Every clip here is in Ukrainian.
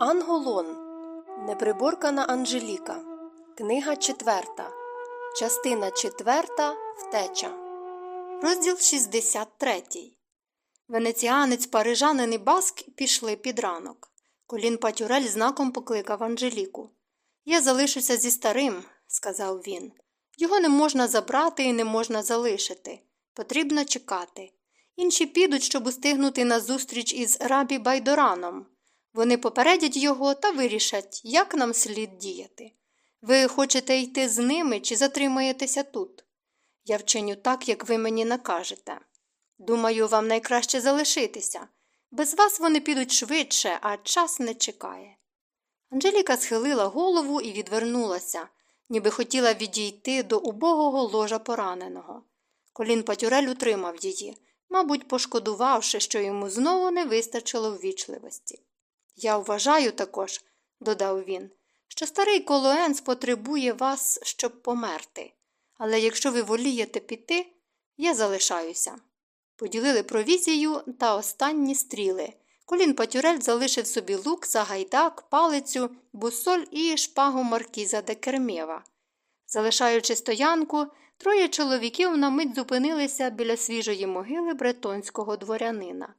Анголон. Неприборкана Анжеліка. Книга четверта. Частина четверта. Втеча. Розділ 63. Венеціанець, парижанин і баск пішли під ранок. Колін Патюрель знаком покликав Анжеліку. Я залишуся зі старим, сказав він. Його не можна забрати і не можна залишити. Потрібно чекати. Інші підуть, щоб устигнути на зустріч із рабі Байдораном. Вони попередять його та вирішать, як нам слід діяти. Ви хочете йти з ними чи затримаєтеся тут? Я вчиню так, як ви мені накажете. Думаю, вам найкраще залишитися. Без вас вони підуть швидше, а час не чекає. Анжеліка схилила голову і відвернулася, ніби хотіла відійти до убогого ложа пораненого. Колін Патюрель утримав її, мабуть, пошкодувавши, що йому знову не вистачило ввічливості. Я вважаю також, додав він, що старий Колоенс потребує вас, щоб померти. Але якщо ви волієте піти, я залишаюся. Поділили провізію та останні стріли. Колін Патюрель залишив собі лук, загайдак, палицю, бусоль і шпагу маркіза де Кермєва. Залишаючи стоянку, троє чоловіків на мить зупинилися біля свіжої могили бретонського дворянина.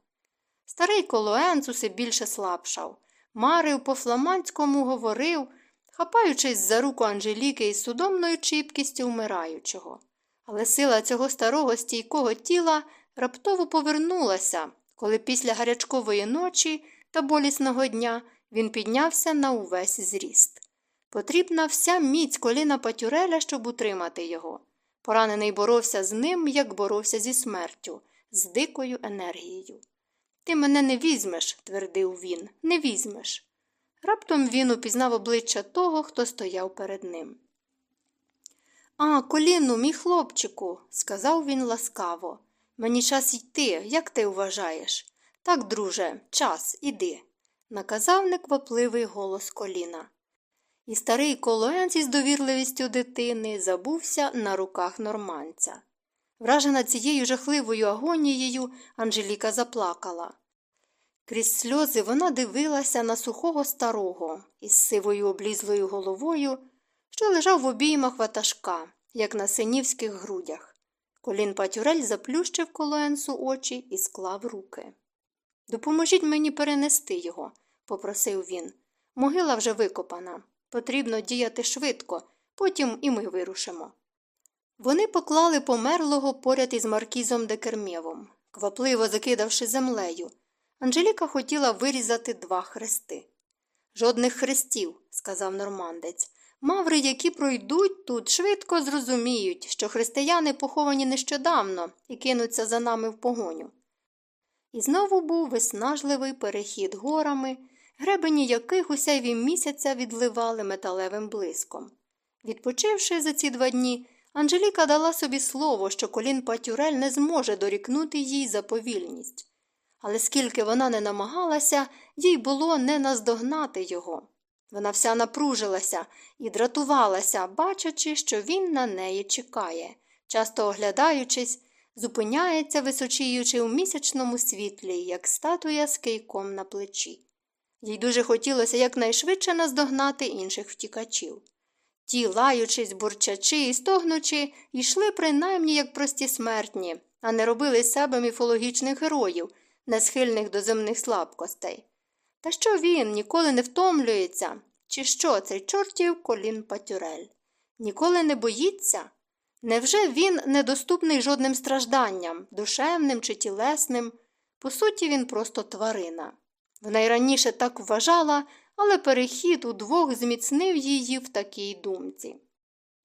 Старий Колоенц усе більше слабшав. Марив по фламандському говорив, хапаючись за руку Анжеліки із судомною чіпкістю вмираючого. Але сила цього старого стійкого тіла раптово повернулася, коли після гарячкової ночі та болісного дня він піднявся на увесь зріст. Потрібна вся міць коліна Патюреля, щоб утримати його. Поранений боровся з ним, як боровся зі смертю, з дикою енергією. Ти мене не візьмеш, твердив він, не візьмеш. Раптом він упізнав обличчя того, хто стояв перед ним. А, коліну, мій хлопчику, сказав він ласкаво. Мені час йти, як ти вважаєш? Так, друже, час, іди, наказав неквапливий голос коліна. І старий колоенць із довірливістю дитини забувся на руках норманця. Вражена цією жахливою агонією, Анжеліка заплакала. Крізь сльози вона дивилася на сухого старого із сивою облізлою головою, що лежав в обіймах ватажка, як на синівських грудях. Колін Патюрель заплющив колоенсу очі і склав руки. Допоможіть мені перенести його, попросив він. Могила вже викопана. Потрібно діяти швидко, потім і ми вирушимо. Вони поклали померлого поряд із маркізом Декермєвом, квапливо закидавши землею. Анжеліка хотіла вирізати два хрести. Жодних хрестів, сказав нормандець. Маври, які пройдуть тут, швидко зрозуміють, що християни поховані нещодавно і кинуться за нами в погоню. І знову був виснажливий перехід горами, гребені яких у місяця відливали металевим блиском. Відпочивши за ці два дні, Анжеліка дала собі слово, що колін Патюрель не зможе дорікнути їй за повільність. Але скільки вона не намагалася, їй було не наздогнати його. Вона вся напружилася і дратувалася, бачачи, що він на неї чекає, часто оглядаючись, зупиняється, височіючи у місячному світлі, як статуя з кийком на плечі. Їй дуже хотілося якнайшвидше наздогнати інших втікачів. Ті, лаючись, бурчачи і стогнучи, йшли принаймні як прості смертні, а не робили з себе міфологічних героїв, не схильних до земних слабкостей. Та що він ніколи не втомлюється, чи що цей чортів колін Патюрель? Ніколи не боїться? Невже він недоступний жодним стражданням, душевним чи тілесним? По суті, він просто тварина. Вона й раніше так вважала, але перехід удвох зміцнив її в такій думці.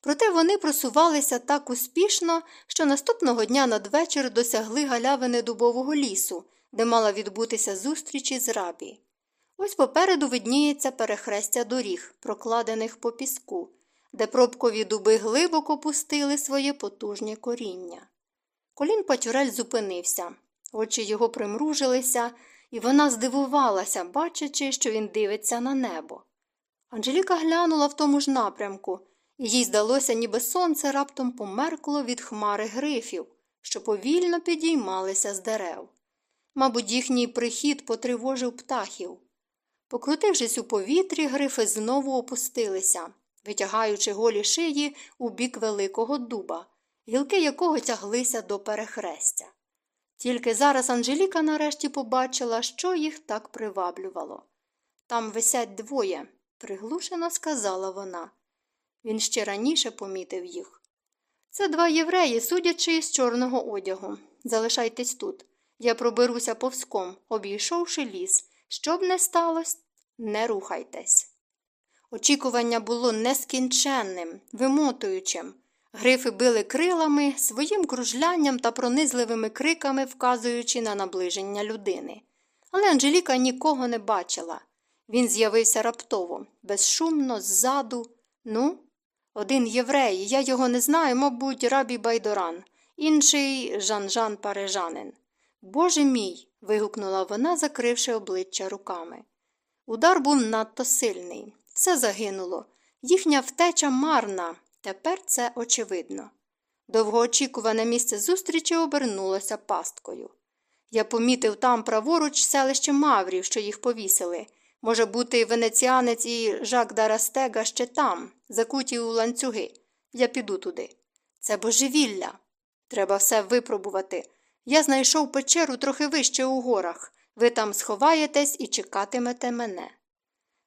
Проте вони просувалися так успішно, що наступного дня надвечір досягли галявини дубового лісу, де мала відбутися зустріч із рабі. Ось попереду видніється перехрестя доріг, прокладених по піску, де пробкові дуби глибоко пустили своє потужнє коріння. Колін Патюрель зупинився, очі його примружилися, і вона здивувалася, бачачи, що він дивиться на небо. Анжеліка глянула в тому ж напрямку, і їй здалося, ніби сонце раптом померкло від хмари грифів, що повільно підіймалися з дерев. Мабуть, їхній прихід потривожив птахів. Покрутившись у повітрі, грифи знову опустилися, витягаючи голі шиї у бік великого дуба, гілки якого тяглися до перехрестя. Тільки зараз Анжеліка нарешті побачила, що їх так приваблювало. Там висять двоє, приглушено сказала вона. Він ще раніше помітив їх. Це два євреї, судячи з чорного одягу. Залишайтесь тут. Я проберуся повзком, обійшовши ліс. Щоб не сталося, не рухайтесь. Очікування було нескінченним, вимотуючим. Грифи били крилами, своїм кружлянням та пронизливими криками, вказуючи на наближення людини. Але Анжеліка нікого не бачила. Він з'явився раптово, безшумно, ззаду. Ну, один єврей, я його не знаю, мабуть, рабі Байдоран, інший Жан-Жан Парижанин. Боже мій. вигукнула вона, закривши обличчя руками. Удар був надто сильний. Все загинуло. Їхня втеча марна. Тепер це очевидно. Довгоочікуване місце зустрічі обернулося пасткою. Я помітив там праворуч селище Маврів, що їх повісили. Може бути, венеціанець і Жак Дарастега ще там, закуті у ланцюги. Я піду туди. Це божевілля. Треба все випробувати. Я знайшов печеру трохи вище у горах. Ви там сховаєтесь і чекатимете мене.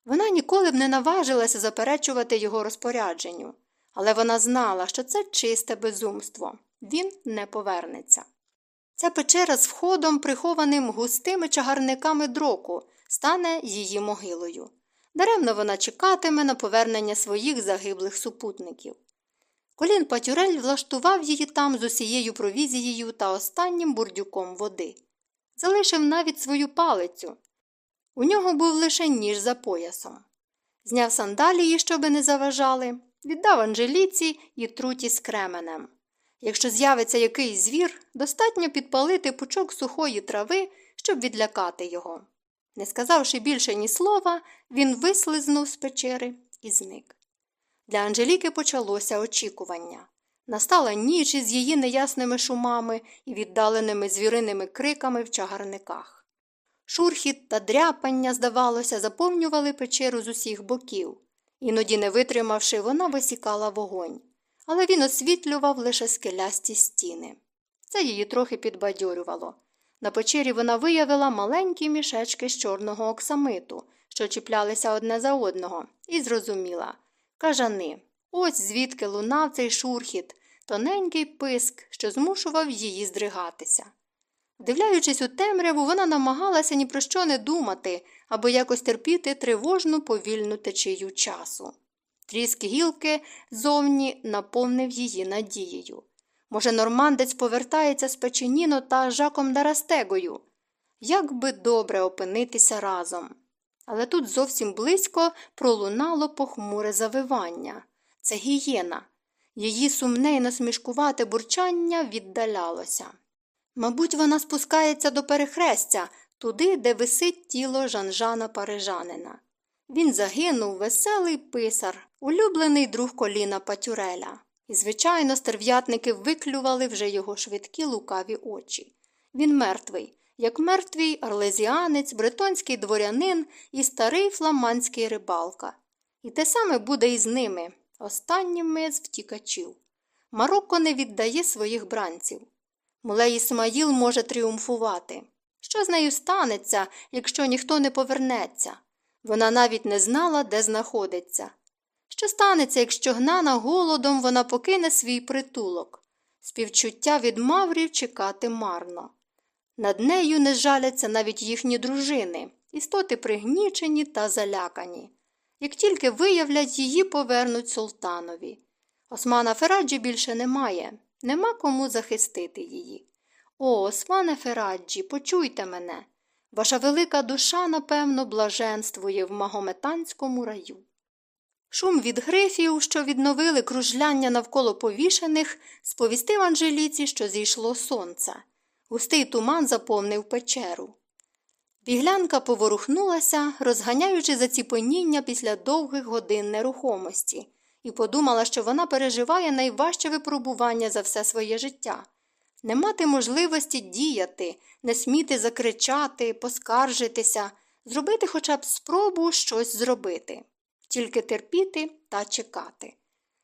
Вона ніколи б не наважилася заперечувати його розпорядженню, але вона знала, що це чисте безумство. Він не повернеться. Ця печера з входом, прихованим густими чагарниками дроку, стане її могилою. Даремно вона чекатиме на повернення своїх загиблих супутників. Колін Патюрель влаштував її там з усією провізією та останнім бурдюком води. Залишив навіть свою палицю. У нього був лише ніж за поясом. Зняв сандалії, щоби не заважали, віддав Анжеліці і труті з кременем. Якщо з'явиться якийсь звір, достатньо підпалити пучок сухої трави, щоб відлякати його. Не сказавши більше ні слова, він вислизнув з печери і зник. Для Анжеліки почалося очікування. Настала ніч із її неясними шумами і віддаленими звіриними криками в чагарниках. Шурхіт та дряпання, здавалося, заповнювали печеру з усіх боків. Іноді, не витримавши, вона висікала вогонь, але він освітлював лише скелясті стіни. Це її трохи підбадьорювало. На печері вона виявила маленькі мішечки з чорного оксамиту, що чіплялися одне за одного, і зрозуміла кажани. Ось звідки лунав цей шурхіт, тоненький писк, що змушував її здригатися. Вдивляючись у темряву, вона намагалася ні про що не думати або якось терпіти тривожну повільну течію часу. Тріск гілки зовні наповнив її надією. Може, нормандець повертається з печеніно та жаком Дарастегою. Як би добре опинитися разом. Але тут зовсім близько пролунало похмуре завивання. Це гієна. Її сумне й насмішкувате бурчання віддалялося. Мабуть, вона спускається до перехрестя, туди, де висить тіло Жанжана Парижанина. Він загинув веселий писар, улюблений друг коліна Патюреля. І, звичайно, стерв'ятники виклювали вже його швидкі лукаві очі. Він мертвий, як мертвий арлезіанець, бретонський дворянин і старий фламандський рибалка. І те саме буде і з ними, останніми з втікачів. Марокко не віддає своїх бранців. Мулей Ісмаїл може тріумфувати. Що з нею станеться, якщо ніхто не повернеться? Вона навіть не знала, де знаходиться. Що станеться, якщо гнана голодом вона покине свій притулок? Співчуття від маврів чекати марно. Над нею не жаляться навіть їхні дружини, істоти пригнічені та залякані. Як тільки виявлять, її повернуть султанові. Османа Фераджі більше немає, нема кому захистити її. О, Османе Фераджі, почуйте мене. Ваша велика душа, напевно, блаженствує в магометанському раю. Шум від грифів, що відновили кружляння навколо повішених, сповістив Анжеліці, що зійшло сонце. Густий туман заповнив печеру. Біглянка поворухнулася, розганяючи заціпеніння після довгих годин нерухомості, і подумала, що вона переживає найважче випробування за все своє життя не мати можливості діяти, не сміти закричати, поскаржитися, зробити хоча б спробу щось зробити, тільки терпіти та чекати.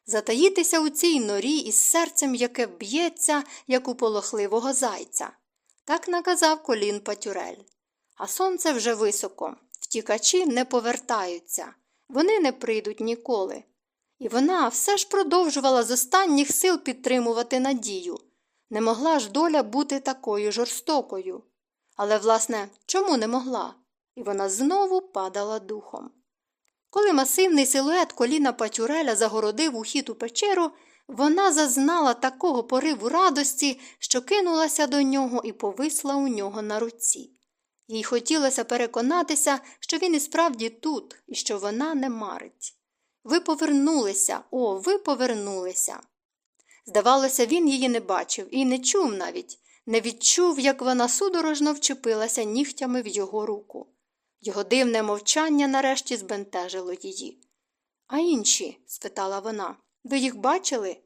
Затаїтися у цій норі із серцем, яке б'ється, як у полохливого зайця. Так наказав колін Патюрель. А сонце вже високо. Втікачі не повертаються, вони не прийдуть ніколи. І вона все ж продовжувала з останніх сил підтримувати надію. Не могла ж доля бути такою жорстокою. Але, власне, чому не могла? І вона знову падала духом. Коли масивний силует коліна Патюреля загородив ухід у печеру, вона зазнала такого пориву радості, що кинулася до нього і повисла у нього на руці. Їй хотілося переконатися, що він і справді тут, і що вона не марить. Ви повернулися, о, ви повернулися. Здавалося, він її не бачив і не чув навіть, не відчув, як вона судорожно вчепилася нігтями в його руку. Його дивне мовчання нарешті збентежило її. А інші? спитала вона. Ви їх бачили?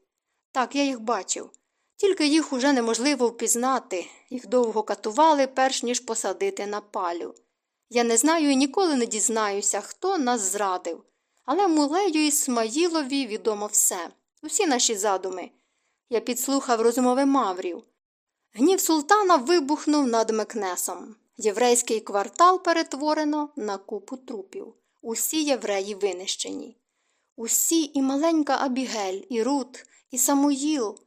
Так, я їх бачив. Тільки їх уже неможливо впізнати, їх довго катували, перш ніж посадити на палю. Я не знаю і ніколи не дізнаюся, хто нас зрадив. Але мулею і Смаїлові відомо все, усі наші задуми. Я підслухав розмови маврів. Гнів султана вибухнув над Мекнесом. Єврейський квартал перетворено на купу трупів. Усі євреї винищені. Усі і маленька Абігель, і Рут, і Самуїл.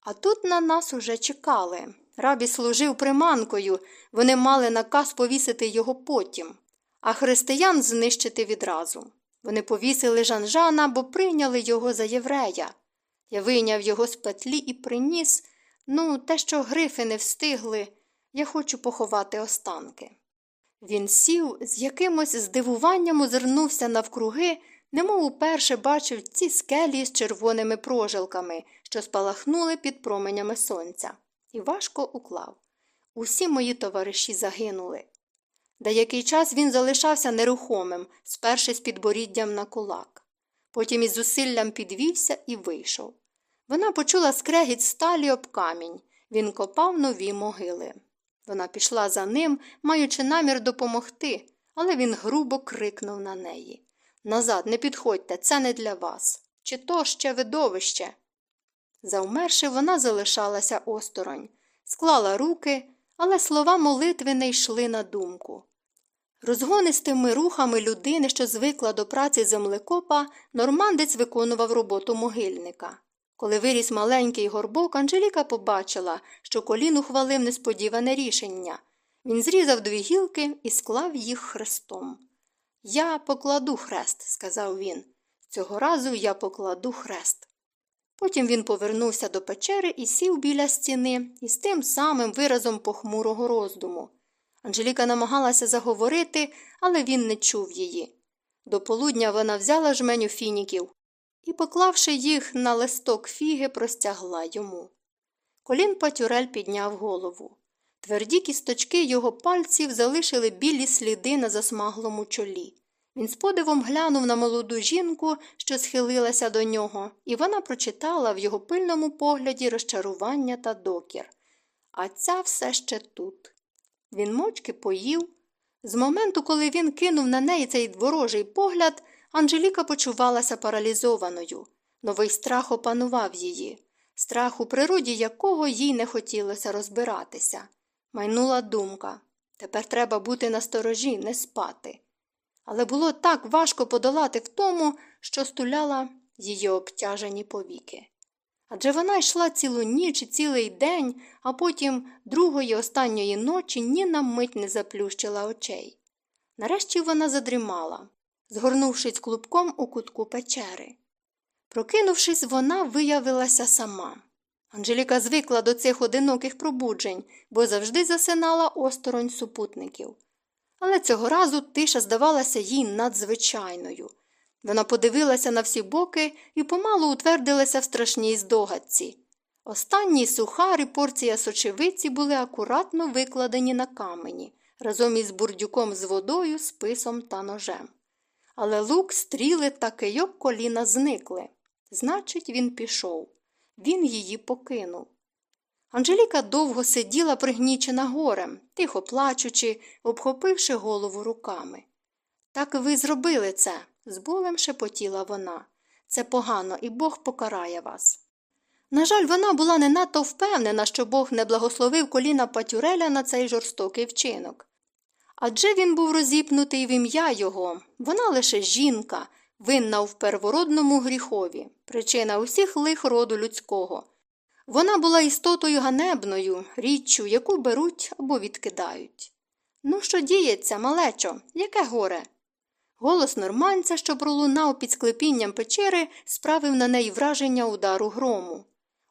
А тут на нас уже чекали. Рабі служив приманкою, вони мали наказ повісити його потім, а християн знищити відразу. Вони повісили Жанжана, бо прийняли його за єврея. Я вийняв його з петлі і приніс, ну, те, що грифи не встигли, я хочу поховати останки. Він сів, з якимось здивуванням озирнувся навкруги, немов уперше бачив ці скелі з червоними прожилками, що спалахнули під променями сонця, і важко уклав. Усі мої товариші загинули. Деякий час він залишався нерухомим, спершись підборіддям на кулак. Потім із зусиллям підвівся і вийшов. Вона почула скрегіт сталі об камінь. Він копав нові могили. Вона пішла за ним, маючи намір допомогти, але він грубо крикнув на неї Назад, не підходьте, це не для вас. Чи то ще видовище? Завмерши, вона залишалася осторонь, склала руки, але слова молитви не йшли на думку. Розгонистими рухами людини, що звикла до праці землекопа, нормандець виконував роботу могильника. Коли виріс маленький горбок, Анжеліка побачила, що колін ухвалив несподіване рішення. Він зрізав дві гілки і склав їх хрестом. Я покладу хрест, сказав він. Цього разу я покладу хрест. Потім він повернувся до печери і сів біля стіни із тим самим виразом похмурого роздуму. Анжеліка намагалася заговорити, але він не чув її. До полудня вона взяла жменю фініків і, поклавши їх на листок фіги, простягла йому. Колін Патюрель підняв голову. Тверді кісточки його пальців залишили білі сліди на засмаглому чолі. Він з подивом глянув на молоду жінку, що схилилася до нього, і вона прочитала в його пильному погляді розчарування та докір. А ця все ще тут. Він мовчки поїв. З моменту, коли він кинув на неї цей ворожий погляд, Анжеліка почувалася паралізованою. Новий страх опанував її, страх, у природі якого їй не хотілося розбиратися. Майнула думка тепер треба бути насторожі, не спати. Але було так важко подолати в тому, що стуляла її обтяжені повіки. Адже вона йшла цілу ніч і цілий день, а потім другої останньої ночі ні на мить не заплющила очей. Нарешті вона задрімала, згорнувшись клубком у кутку печери. Прокинувшись, вона виявилася сама. Анжеліка звикла до цих одиноких пробуджень, бо завжди засинала осторонь супутників. Але цього разу тиша здавалася їй надзвичайною. Вона подивилася на всі боки і помалу утвердилася в страшній здогадці. Останній сухар і порція сочевиці були акуратно викладені на камені разом із бурдюком з водою, списом та ножем. Але лук, стріли та кийок коліна зникли. Значить, він пішов. Він її покинув. Анжеліка довго сиділа пригнічена горем, тихо плачучи, обхопивши голову руками. Так ви зробили це, з болем шепотіла вона. Це погано, і Бог покарає вас. На жаль, вона була не надто впевнена, що Бог не благословив коліна Патюреля на цей жорстокий вчинок. Адже він був розіпнутий в ім'я його, вона лише жінка, винна в первородному гріхові, причина усіх лих роду людського. Вона була істотою ганебною, річчю, яку беруть або відкидають. Ну, що діється, малечо, яке горе? Голос норманця, що пролунав під склепінням печери, справив на неї враження удару грому.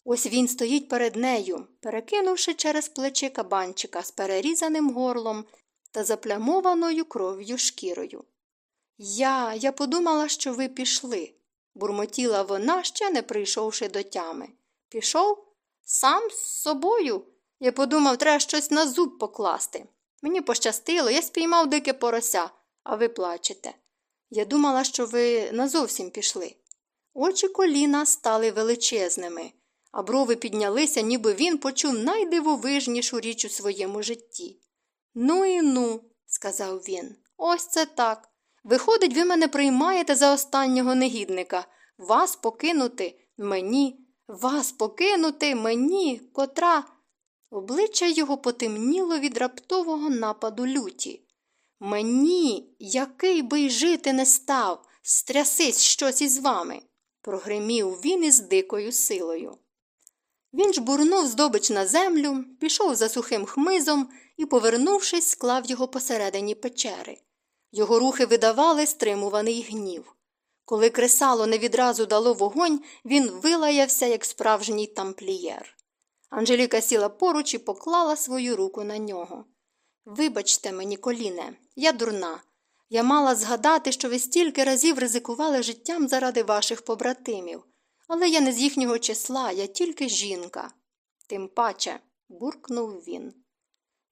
Ось він стоїть перед нею, перекинувши через плече кабанчика з перерізаним горлом та заплямованою кров'ю шкірою. Я, я подумала, що ви пішли, бурмотіла вона, ще не прийшовши до тями. Пішов? Сам з собою. Я подумав, треба щось на зуб покласти. Мені пощастило, я спіймав дике порося, а ви плачете. Я думала, що ви назовсім пішли. Очі коліна стали величезними, а брови піднялися, ніби він почув найдивовижнішу річ у своєму житті. Ну і ну, сказав він, ось це так. Виходить, ви мене приймаєте за останнього негідника. Вас покинути мені, вас покинути мені, котра. Обличчя його потемніло від раптового нападу люті. Мені, який би й жити не став, стрясись щось із вами, прогримів він із дикою силою. Він жбурнув здобич на землю, пішов за сухим хмизом і, повернувшись, склав його посередині печери. Його рухи видавали стримуваний гнів. Коли кресало не відразу дало вогонь, він вилаявся, як справжній тамплієр. Анжеліка сіла поруч і поклала свою руку на нього. Вибачте мені, коліне, я дурна. Я мала згадати, що ви стільки разів ризикували життям заради ваших побратимів, але я не з їхнього числа, я тільки жінка. Тим паче, буркнув він.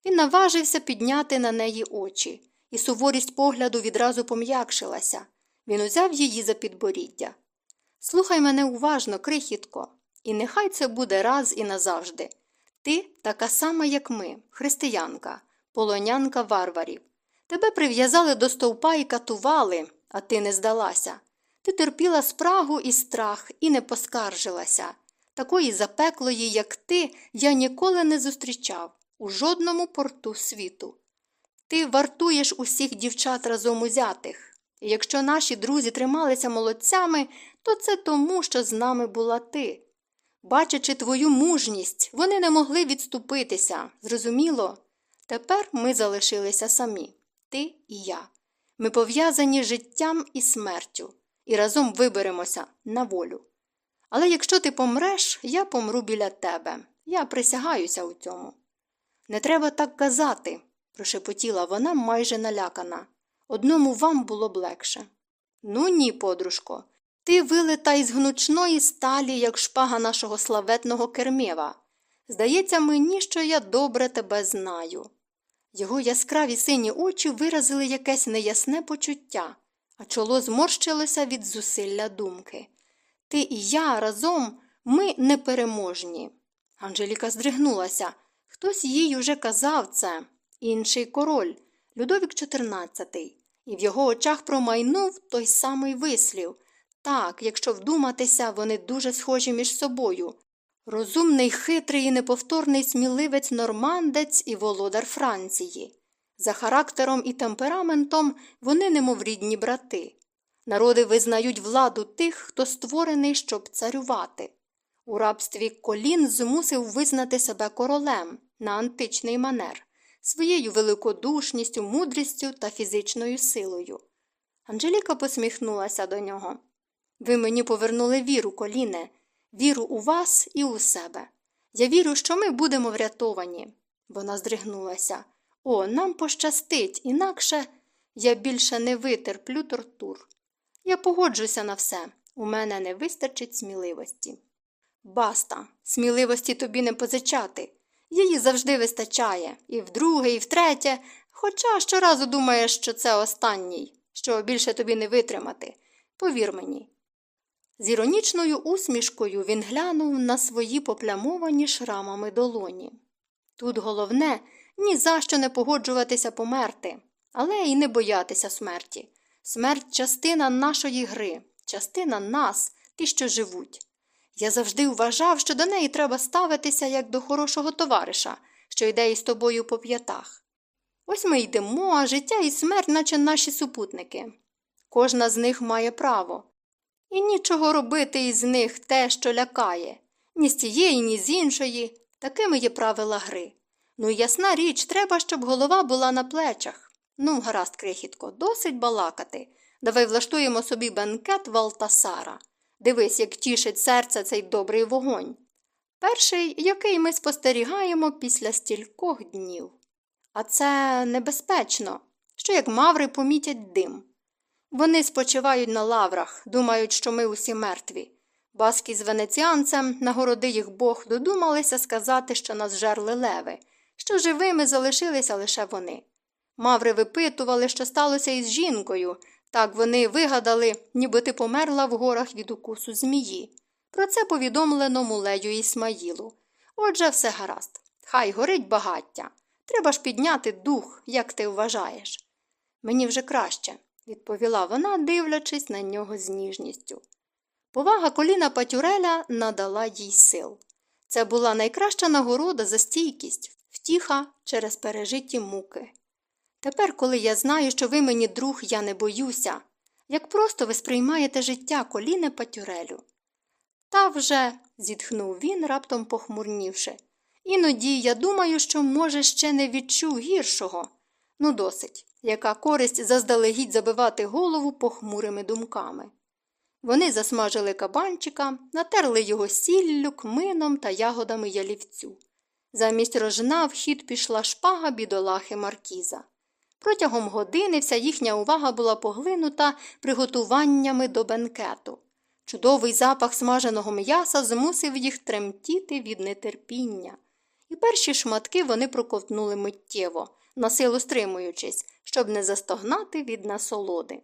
Він наважився підняти на неї очі, і суворість погляду відразу пом'якшилася. Він узяв її за підборіддя. Слухай мене уважно, крихітко, і нехай це буде раз і назавжди. Ти така сама, як ми, християнка, полонянка варварів. Тебе прив'язали до стовпа і катували, а ти не здалася. Ти терпіла спрагу і страх і не поскаржилася. Такої запеклої, як ти, я ніколи не зустрічав у жодному порту світу. Ти вартуєш усіх дівчат разом узятих. Якщо наші друзі трималися молодцями, то це тому, що з нами була ти. Бачачи твою мужність, вони не могли відступитися. Зрозуміло? Тепер ми залишилися самі ти і я. Ми пов'язані життям і смертю, і разом виберемося на волю. Але якщо ти помреш, я помру біля тебе. Я присягаюся у цьому. Не треба так казати, прошепотіла вона майже налякана. Одному вам було б легше. Ну ні, подружко, ти вилита із гнучної сталі, як шпага нашого славетного кермєва. Здається мені, що я добре тебе знаю. Його яскраві сині очі виразили якесь неясне почуття, а чоло зморщилося від зусилля думки. Ти і я разом ми непереможні. Анжеліка здригнулася. Хтось їй уже казав це, інший король, Людовік XIV, і в його очах промайнув той самий вислів. Так, якщо вдуматися, вони дуже схожі між собою. Розумний, хитрий і неповторний сміливець нормандець і володар Франції. За характером і темпераментом вони немов рідні брати. Народи визнають владу тих, хто створений, щоб царювати. У рабстві колін змусив визнати себе королем на античний манер, своєю великодушністю, мудрістю та фізичною силою. Анжеліка посміхнулася до нього. Ви мені повернули віру, коліне, віру у вас і у себе. Я вірю, що ми будемо врятовані. Вона здригнулася. О, нам пощастить, інакше я більше не витерплю тортур. Я погоджуся на все. У мене не вистачить сміливості. Баста, сміливості тобі не позичати. Її завжди вистачає і вдруге, і втретє, хоча щоразу думаєш, що це останній, що більше тобі не витримати. Повір мені. З іронічною усмішкою він глянув на свої поплямовані шрамами долоні. Тут головне ні за що не погоджуватися померти, але й не боятися смерті. Смерть частина нашої гри, частина нас, ті, що живуть. Я завжди вважав, що до неї треба ставитися як до хорошого товариша, що йде із тобою по п'ятах. Ось ми йдемо, а життя і смерть, наче наші супутники. Кожна з них має право. І нічого робити із них те, що лякає, ні з тієї, ні з іншої. Такими є правила гри. Ну, ясна річ, треба, щоб голова була на плечах. Ну, гаразд, крихітко, досить балакати. Давай влаштуємо собі бенкет Валтасара. Дивись, як тішить серце цей добрий вогонь. Перший, який ми спостерігаємо після стількох днів. А це небезпечно, що як маври помітять дим. Вони спочивають на лаврах, думають, що ми усі мертві. Баски з венеціанцем, нагороди їх Бог, додумалися сказати, що нас жерли леви, що живими залишилися лише вони. Маври випитували, що сталося із жінкою. Так вони вигадали, ніби ти померла в горах від укусу змії. Про це повідомлено мулею Ісмаїлу. Отже, все гаразд. Хай горить багаття. Треба ж підняти дух, як ти вважаєш. Мені вже краще, відповіла вона, дивлячись на нього з ніжністю. Повага коліна Патюреля надала їй сил. Це була найкраща нагорода за стійкість, втіха через пережиті муки. Тепер, коли я знаю, що ви мені друг, я не боюся, як просто ви сприймаєте життя коліне Патюрелю. Та вже, зітхнув він, раптом похмурнівши. Іноді я думаю, що, може, ще не відчув гіршого. Ну, досить, яка користь заздалегідь забивати голову похмурими думками. Вони засмажили кабанчика, натерли його сіллю, кмином та ягодами ялівцю. Замість рожна в хід пішла шпага бідолахи Маркіза. Протягом години вся їхня увага була поглинута приготуваннями до бенкету. Чудовий запах смаженого м'яса змусив їх тремтіти від нетерпіння. І перші шматки вони проковтнули миттєво, насилу стримуючись, щоб не застогнати від насолоди.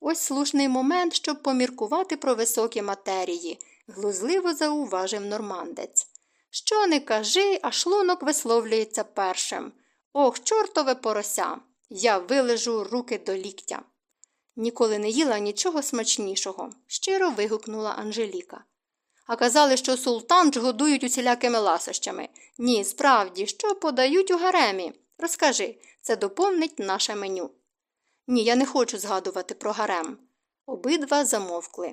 Ось слушний момент, щоб поміркувати про високі матерії, глузливо зауважив нормандець. Що не кажи, а шлунок висловлюється першим. Ох, чортове порося! Я вилежу руки до ліктя. Ніколи не їла нічого смачнішого, щиро вигукнула Анжеліка. А казали, що султан годують усілякими ласощами. Ні, справді, що подають у гаремі. Розкажи, це доповнить наше меню. Ні, я не хочу згадувати про гарем. Обидва замовкли.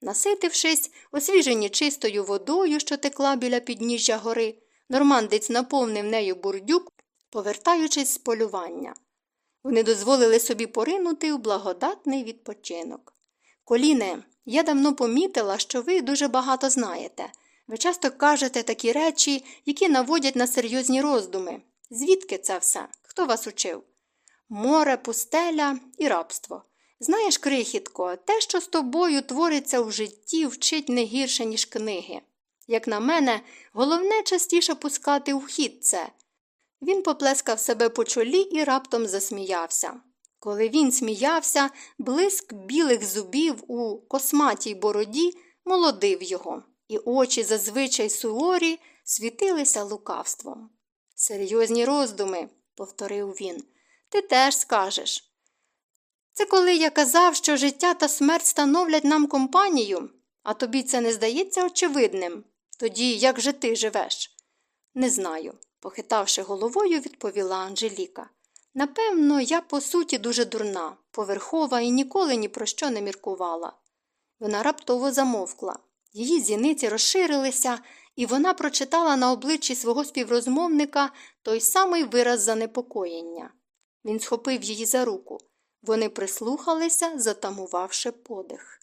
Наситившись, освіжені чистою водою, що текла біля підніжжя гори, нормандець наповнив нею бурдюк, повертаючись з полювання. Вони дозволили собі поринути у благодатний відпочинок. Коліне, я давно помітила, що ви дуже багато знаєте. Ви часто кажете такі речі, які наводять на серйозні роздуми. Звідки це все? Хто вас учив? Море, пустеля і рабство. Знаєш, крихітко, те, що з тобою твориться в житті, вчить не гірше, ніж книги. Як на мене, головне частіше пускати у хід це. Він поплескав себе по чолі і раптом засміявся. Коли він сміявся, блиск білих зубів у косматій бороді молодив його, і очі зазвичай суворі світилися лукавством. Серйозні роздуми, повторив він, ти теж скажеш. Це коли я казав, що життя та смерть становлять нам компанію, а тобі це не здається очевидним. Тоді як же ти живеш? Не знаю, похитавши головою, відповіла Анжеліка. Напевно, я, по суті, дуже дурна, поверхова і ніколи ні про що не міркувала. Вона раптово замовкла. Її зіниці розширилися, і вона прочитала на обличчі свого співрозмовника той самий вираз занепокоєння. Він схопив її за руку. Вони прислухалися, затамувавши подих.